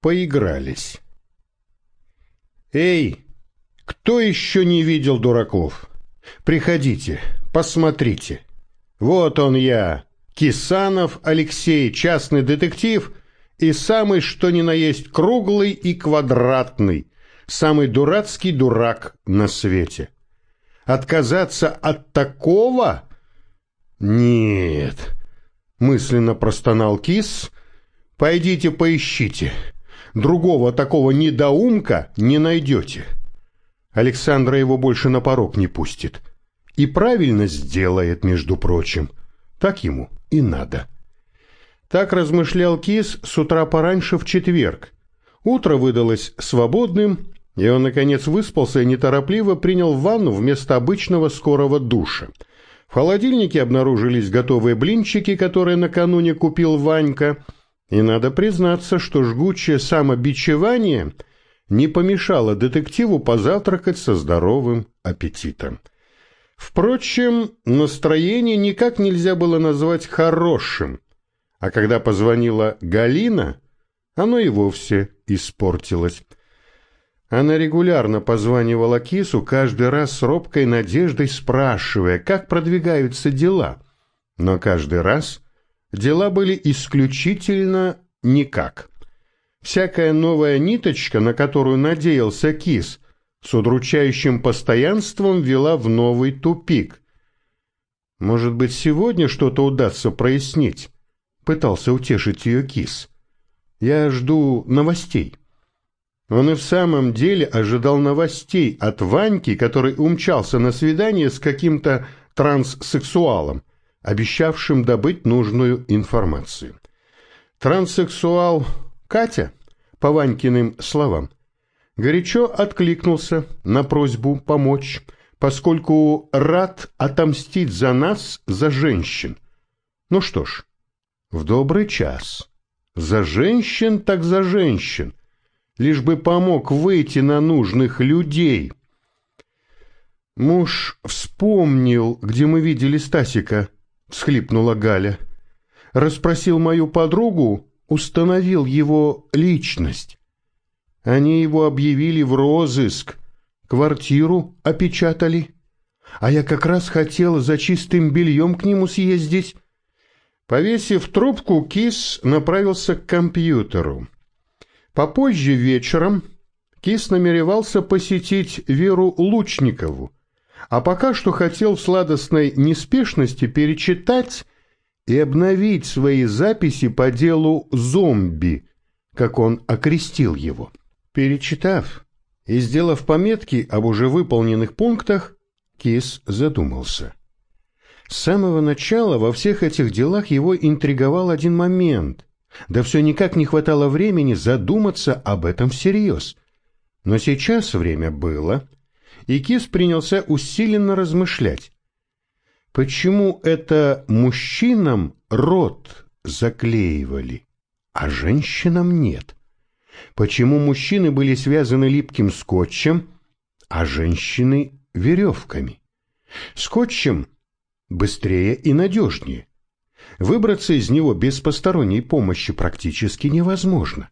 поигрались. «Эй, кто еще не видел дураков? Приходите, посмотрите. Вот он я, Кисанов Алексей, частный детектив и самый что ни на есть круглый и квадратный, самый дурацкий дурак на свете. Отказаться от такого? Нет, мысленно простонал Кис. Пойдите поищите. Другого такого недоумка не найдете. Александра его больше на порог не пустит. И правильно сделает, между прочим. Так ему и надо. Так размышлял Кис с утра пораньше в четверг. Утро выдалось свободным, и он, наконец, выспался и неторопливо принял ванну вместо обычного скорого душа. В холодильнике обнаружились готовые блинчики, которые накануне купил Ванька, и надо признаться, что жгучее самобичевание не помешало детективу позавтракать со здоровым аппетитом. Впрочем, настроение никак нельзя было назвать хорошим, а когда позвонила Галина, оно и вовсе испортилось. Она регулярно позванивала Кису, каждый раз с робкой надеждой спрашивая, как продвигаются дела. Но каждый раз дела были исключительно никак. Всякая новая ниточка, на которую надеялся Кис, с удручающим постоянством вела в новый тупик. «Может быть, сегодня что-то удастся прояснить?» — пытался утешить ее кис. «Я жду новостей». Он и в самом деле ожидал новостей от Ваньки, который умчался на свидание с каким-то транссексуалом, обещавшим добыть нужную информацию. Транссексуал Катя, по Ванькиным словам, горячо откликнулся на просьбу помочь, поскольку рад отомстить за нас, за женщин. Ну что ж, в добрый час. За женщин так за женщин. Лишь бы помог выйти на нужных людей. Муж вспомнил, где мы видели Стасика, всхлипнула Галя. Расспросил мою подругу, установил его личность. Они его объявили в розыск, квартиру опечатали. А я как раз хотела за чистым бельем к нему съездить. Повесив трубку, Кис направился к компьютеру. Попозже вечером Кис намеревался посетить Веру Лучникову, а пока что хотел в сладостной неспешности перечитать и обновить свои записи по делу «Зомби», как он окрестил его. Перечитав и сделав пометки об уже выполненных пунктах, Кис задумался. С самого начала во всех этих делах его интриговал один момент, да все никак не хватало времени задуматься об этом всерьез. Но сейчас время было, и Кис принялся усиленно размышлять. Почему это мужчинам рот заклеивали, а женщинам нет? почему мужчины были связаны липким скотчем, а женщины — веревками. Скотчем быстрее и надежнее. Выбраться из него без посторонней помощи практически невозможно.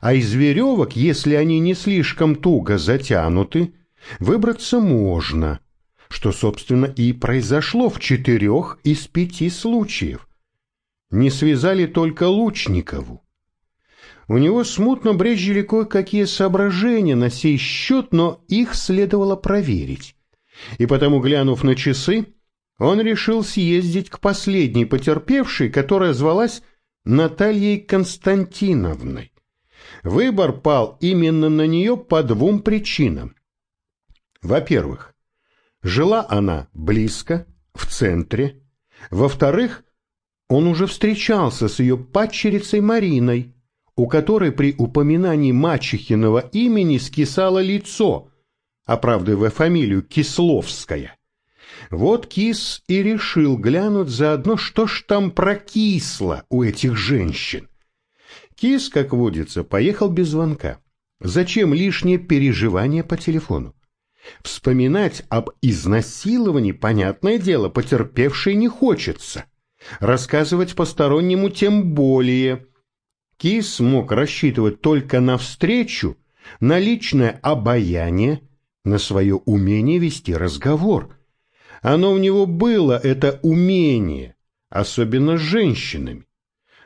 А из веревок, если они не слишком туго затянуты, выбраться можно, что, собственно, и произошло в четырех из пяти случаев. Не связали только Лучникову. У него смутно брезжили кое-какие соображения на сей счет, но их следовало проверить. И потому, глянув на часы, он решил съездить к последней потерпевшей, которая звалась Натальей Константиновной. Выбор пал именно на нее по двум причинам. Во-первых, жила она близко, в центре. Во-вторых, он уже встречался с ее падчерицей Мариной, у которой при упоминании мачехиного имени скисало лицо, оправдывая фамилию Кисловская. Вот Кис и решил глянуть заодно, что ж там прокисло у этих женщин. Кис, как водится, поехал без звонка. Зачем лишнее переживание по телефону? Вспоминать об изнасиловании, понятное дело, потерпевшей не хочется. Рассказывать постороннему тем более – Кис мог рассчитывать только на встречу, на личное обаяние, на свое умение вести разговор. Оно у него было, это умение, особенно с женщинами.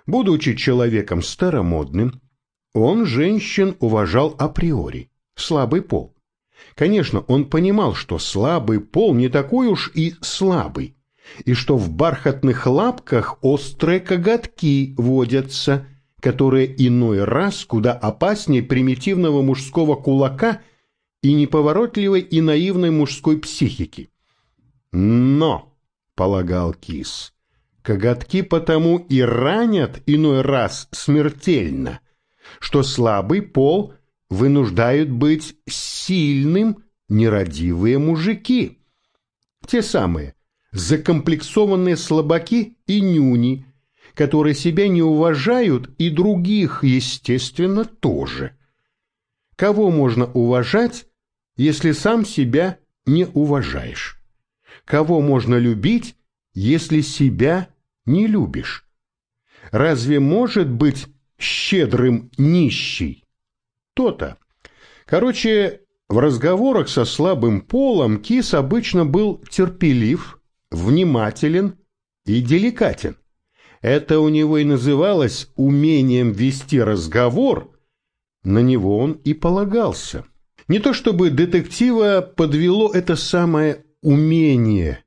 Будучи человеком старомодным, он женщин уважал априори, слабый пол. Конечно, он понимал, что слабый пол не такой уж и слабый, и что в бархатных лапках острые коготки водятся, которые иной раз куда опаснее примитивного мужского кулака и неповоротливой и наивной мужской психики. Но, полагал Кис, коготки потому и ранят иной раз смертельно, что слабый пол вынуждают быть сильным нерадивые мужики. Те самые, закомплексованные слабаки и нюни, которые себя не уважают и других, естественно, тоже. Кого можно уважать, если сам себя не уважаешь? Кого можно любить, если себя не любишь? Разве может быть щедрым нищий? То-то. Короче, в разговорах со слабым полом Кис обычно был терпелив, внимателен и деликатен. Это у него и называлось умением вести разговор, на него он и полагался. Не то чтобы детектива подвело это самое умение,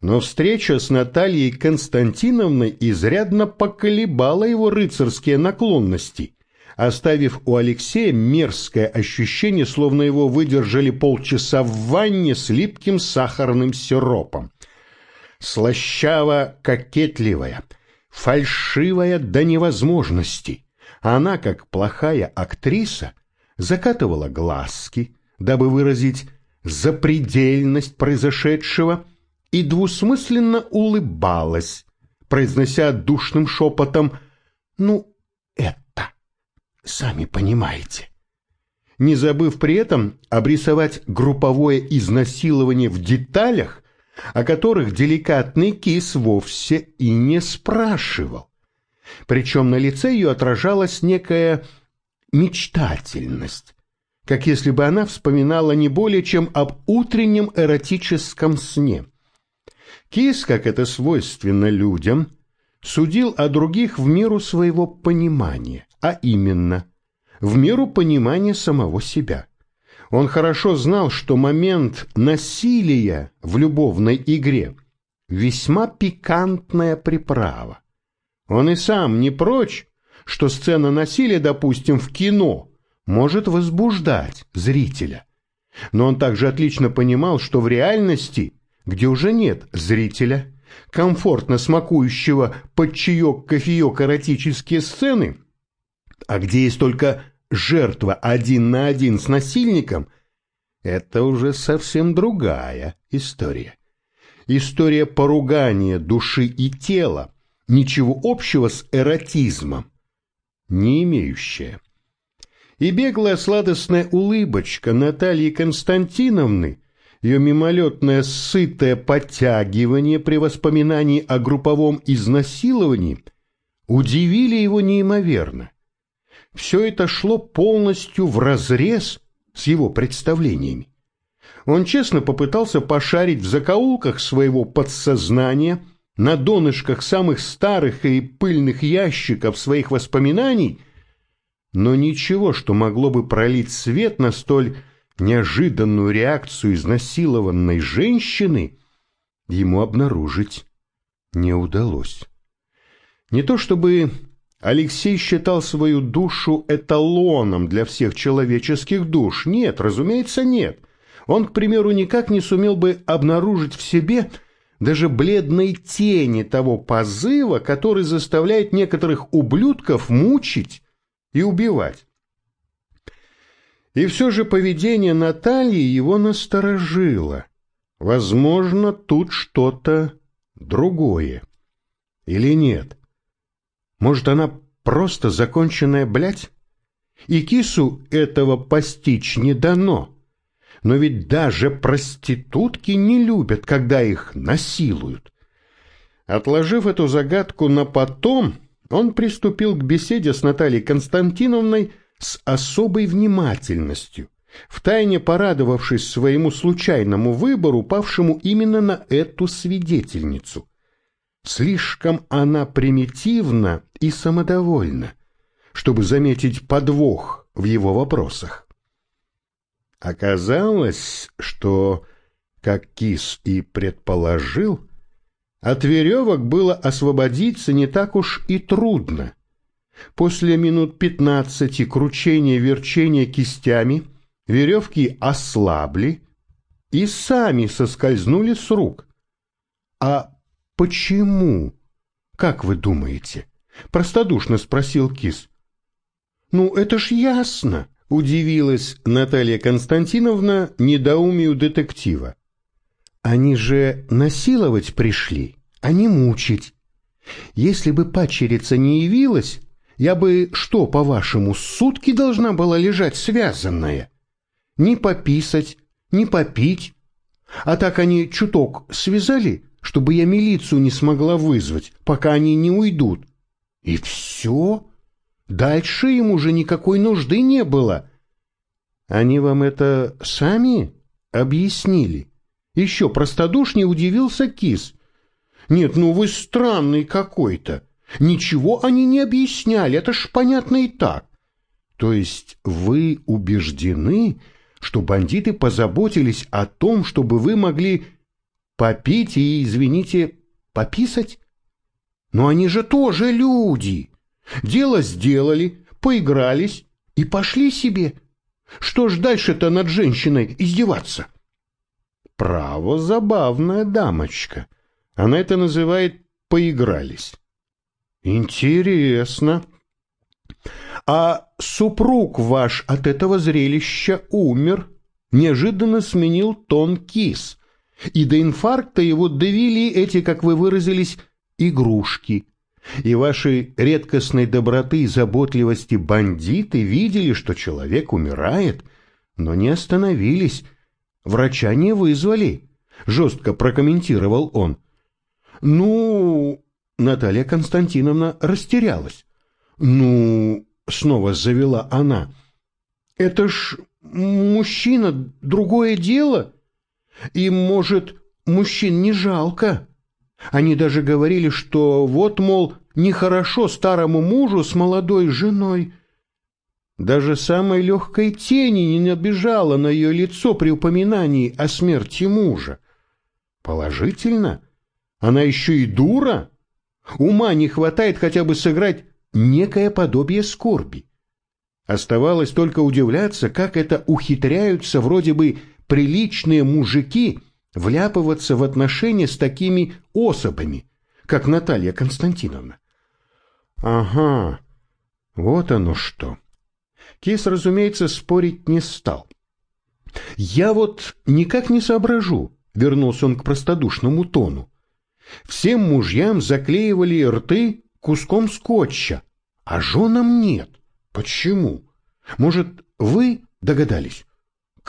но встреча с Натальей Константиновной изрядно поколебала его рыцарские наклонности, оставив у Алексея мерзкое ощущение, словно его выдержали полчаса в ванне с липким сахарным сиропом слащаво-кокетливая, фальшивая до невозможности. Она, как плохая актриса, закатывала глазки, дабы выразить запредельность произошедшего, и двусмысленно улыбалась, произнося душным шепотом «Ну, это, сами понимаете» не забыв при этом обрисовать групповое изнасилование в деталях о которых деликатный кис вовсе и не спрашивал. Причем на лице ее отражалась некая мечтательность, как если бы она вспоминала не более чем об утреннем эротическом сне. Кис, как это свойственно людям, судил о других в меру своего понимания, а именно, в меру понимания самого себя. Он хорошо знал, что момент насилия в любовной игре весьма пикантная приправа. Он и сам не прочь, что сцена насилия, допустим, в кино, может возбуждать зрителя. Но он также отлично понимал, что в реальности, где уже нет зрителя, комфортно смакующего под чаек-кофеек эротические сцены, а где есть только жертва один на один с насильником, это уже совсем другая история. История поругания души и тела, ничего общего с эротизмом, не имеющая. И беглая сладостная улыбочка Натальи Константиновны, ее мимолетное сытое подтягивание при воспоминании о групповом изнасиловании удивили его неимоверно все это шло полностью вразрез с его представлениями. Он честно попытался пошарить в закоулках своего подсознания, на донышках самых старых и пыльных ящиков своих воспоминаний, но ничего, что могло бы пролить свет на столь неожиданную реакцию изнасилованной женщины, ему обнаружить не удалось. Не то чтобы Алексей считал свою душу эталоном для всех человеческих душ. Нет, разумеется, нет. Он, к примеру, никак не сумел бы обнаружить в себе даже бледной тени того позыва, который заставляет некоторых ублюдков мучить и убивать. И все же поведение Натальи его насторожило. Возможно, тут что-то другое. Или нет? Может, она просто законченная блядь? И кису этого постичь не дано. Но ведь даже проститутки не любят, когда их насилуют. Отложив эту загадку на потом, он приступил к беседе с Натальей Константиновной с особой внимательностью, втайне порадовавшись своему случайному выбору, павшему именно на эту свидетельницу. Слишком она примитивна и самодовольна, чтобы заметить подвох в его вопросах. Оказалось, что, как Кис и предположил, от веревок было освободиться не так уж и трудно. После минут пятнадцати кручения-верчения кистями веревки ослабли и сами соскользнули с рук. А почему? Как вы думаете? Простодушно спросил Кис. Ну, это ж ясно, удивилась Наталья Константиновна недоумию детектива. Они же насиловать пришли, а не мучить. Если бы падчерица не явилась, я бы что, по-вашему, сутки должна была лежать связанная? Не пописать, не попить. А так они чуток связали, чтобы я милицию не смогла вызвать, пока они не уйдут. И все. Дальше им уже никакой нужды не было. Они вам это сами объяснили? Еще простодушнее удивился Кис. Нет, ну вы странный какой-то. Ничего они не объясняли, это ж понятно и так. То есть вы убеждены, что бандиты позаботились о том, чтобы вы могли попить и, извините, пописать? Но они же тоже люди. Дело сделали, поигрались и пошли себе. Что ж дальше-то над женщиной издеваться? Право, забавная дамочка. Она это называет «поигрались». Интересно. А супруг ваш от этого зрелища умер, неожиданно сменил тон кис, и до инфаркта его довели эти, как вы выразились, игрушки. И вашей редкостной доброты и заботливости бандиты видели, что человек умирает, но не остановились, врача не вызвали, жестко прокомментировал он. Ну, Наталья Константиновна растерялась. «Ну...» — снова завела она. «Это ж мужчина, другое дело. И, может, мужчин не жалко. Они даже говорили, что вот, мол, нехорошо старому мужу с молодой женой. Даже самой легкой тени не набежала на ее лицо при упоминании о смерти мужа. Положительно? Она еще и дура?» Ума не хватает хотя бы сыграть некое подобие скорби. Оставалось только удивляться, как это ухитряются вроде бы приличные мужики вляпываться в отношения с такими особами, как Наталья Константиновна. Ага, вот оно что. Кис, разумеется, спорить не стал. Я вот никак не соображу, вернулся он к простодушному тону. Всем мужьям заклеивали рты куском скотча, а женам нет. Почему? Может, вы догадались?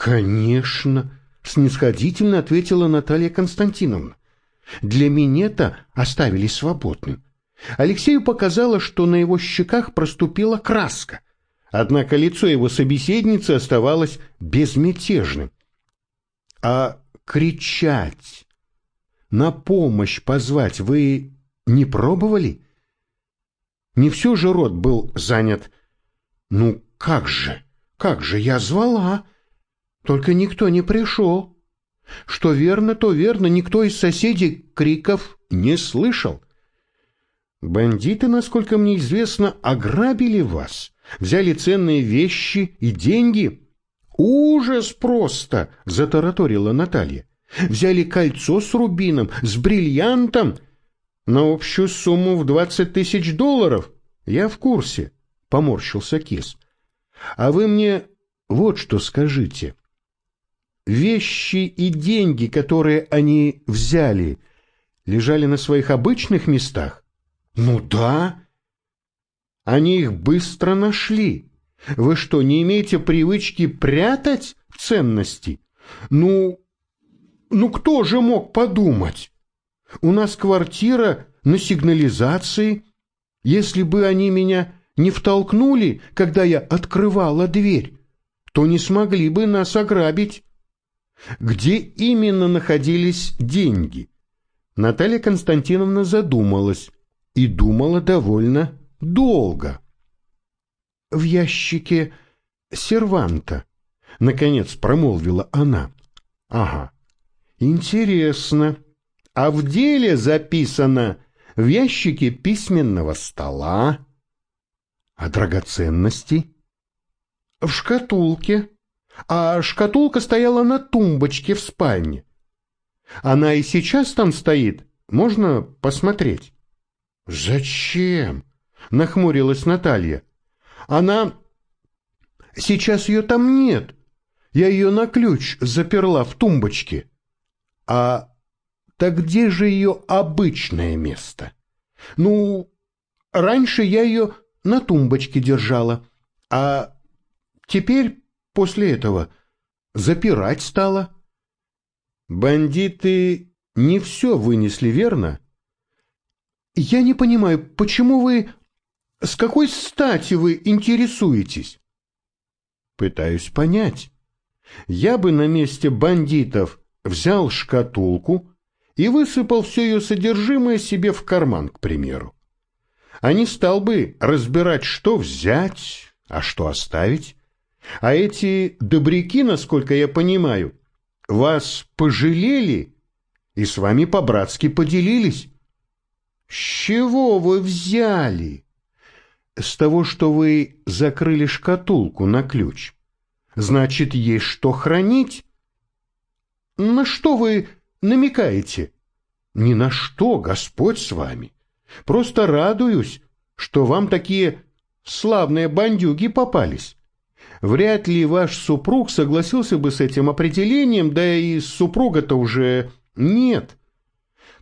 Конечно, снисходительно ответила Наталья Константиновна. Для меня-то оставили свободным. Алексею показалось, что на его щеках проступила краска, однако лицо его собеседницы оставалось безмятежным. А кричать на помощь позвать вы не пробовали? Не все же рот был занят. Ну, как же, как же, я звала. Только никто не пришел. Что верно, то верно, никто из соседей криков не слышал. Бандиты, насколько мне известно, ограбили вас, взяли ценные вещи и деньги. Ужас просто, затараторила Наталья. Взяли кольцо с рубином, с бриллиантом на общую сумму в двадцать тысяч долларов. Я в курсе, — поморщился Кис. А вы мне вот что скажите. Вещи и деньги, которые они взяли, лежали на своих обычных местах? Ну да. Они их быстро нашли. Вы что, не имеете привычки прятать ценности? Ну, ну кто же мог подумать? У нас квартира на сигнализации. Если бы они меня не втолкнули, когда я открывала дверь, то не смогли бы нас ограбить. Где именно находились деньги? Наталья Константиновна задумалась и думала довольно долго. В ящике серванта, наконец промолвила она. Ага, интересно. А в деле записано в ящике письменного стола. А драгоценности? В шкатулке. А шкатулка стояла на тумбочке в спальне. Она и сейчас там стоит. Можно посмотреть? Зачем? Нахмурилась Наталья. Она... Сейчас ее там нет. Я ее на ключ заперла в тумбочке. А так где же ее обычное место? Ну, раньше я ее на тумбочке держала, а теперь после этого запирать стала. Бандиты не все вынесли, верно? Я не понимаю, почему вы... С какой стати вы интересуетесь? Пытаюсь понять. Я бы на месте бандитов взял шкатулку и высыпал все ее содержимое себе в карман, к примеру. А не стал бы разбирать, что взять, а что оставить. А эти добряки, насколько я понимаю, вас пожалели и с вами по-братски поделились. С чего вы взяли? С того, что вы закрыли шкатулку на ключ. Значит, есть что хранить? На что вы намекаете? Ни на что, Господь с вами. Просто радуюсь, что вам такие славные бандюги попались. Вряд ли ваш супруг согласился бы с этим определением, да и супруга-то уже нет.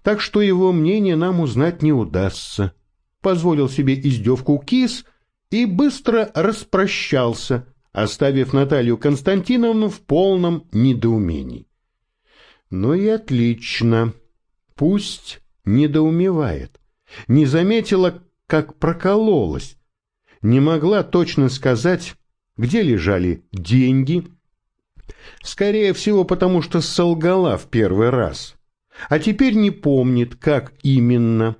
Так что его мнение нам узнать не удастся. Позволил себе издевку кис и быстро распрощался, оставив Наталью Константиновну в полном недоумении. Ну и отлично. Пусть недоумевает. Не заметила, как прокололась. Не могла точно сказать, где лежали деньги. Скорее всего, потому что солгала в первый раз. А теперь не помнит, как именно.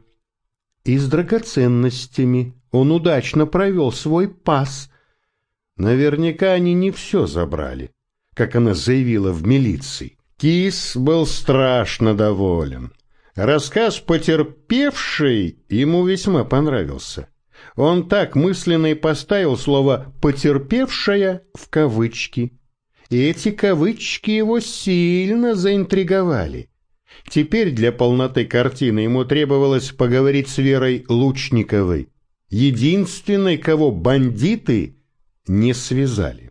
И с драгоценностями он удачно провел свой пас. Наверняка они не все забрали, как она заявила в милиции. Кис был страшно доволен. Рассказ потерпевшей ему весьма понравился. Он так мысленно и поставил слово «потерпевшая» в кавычки. И эти кавычки его сильно заинтриговали. Теперь для полноты картины ему требовалось поговорить с Верой Лучниковой, единственной, кого бандиты не связали.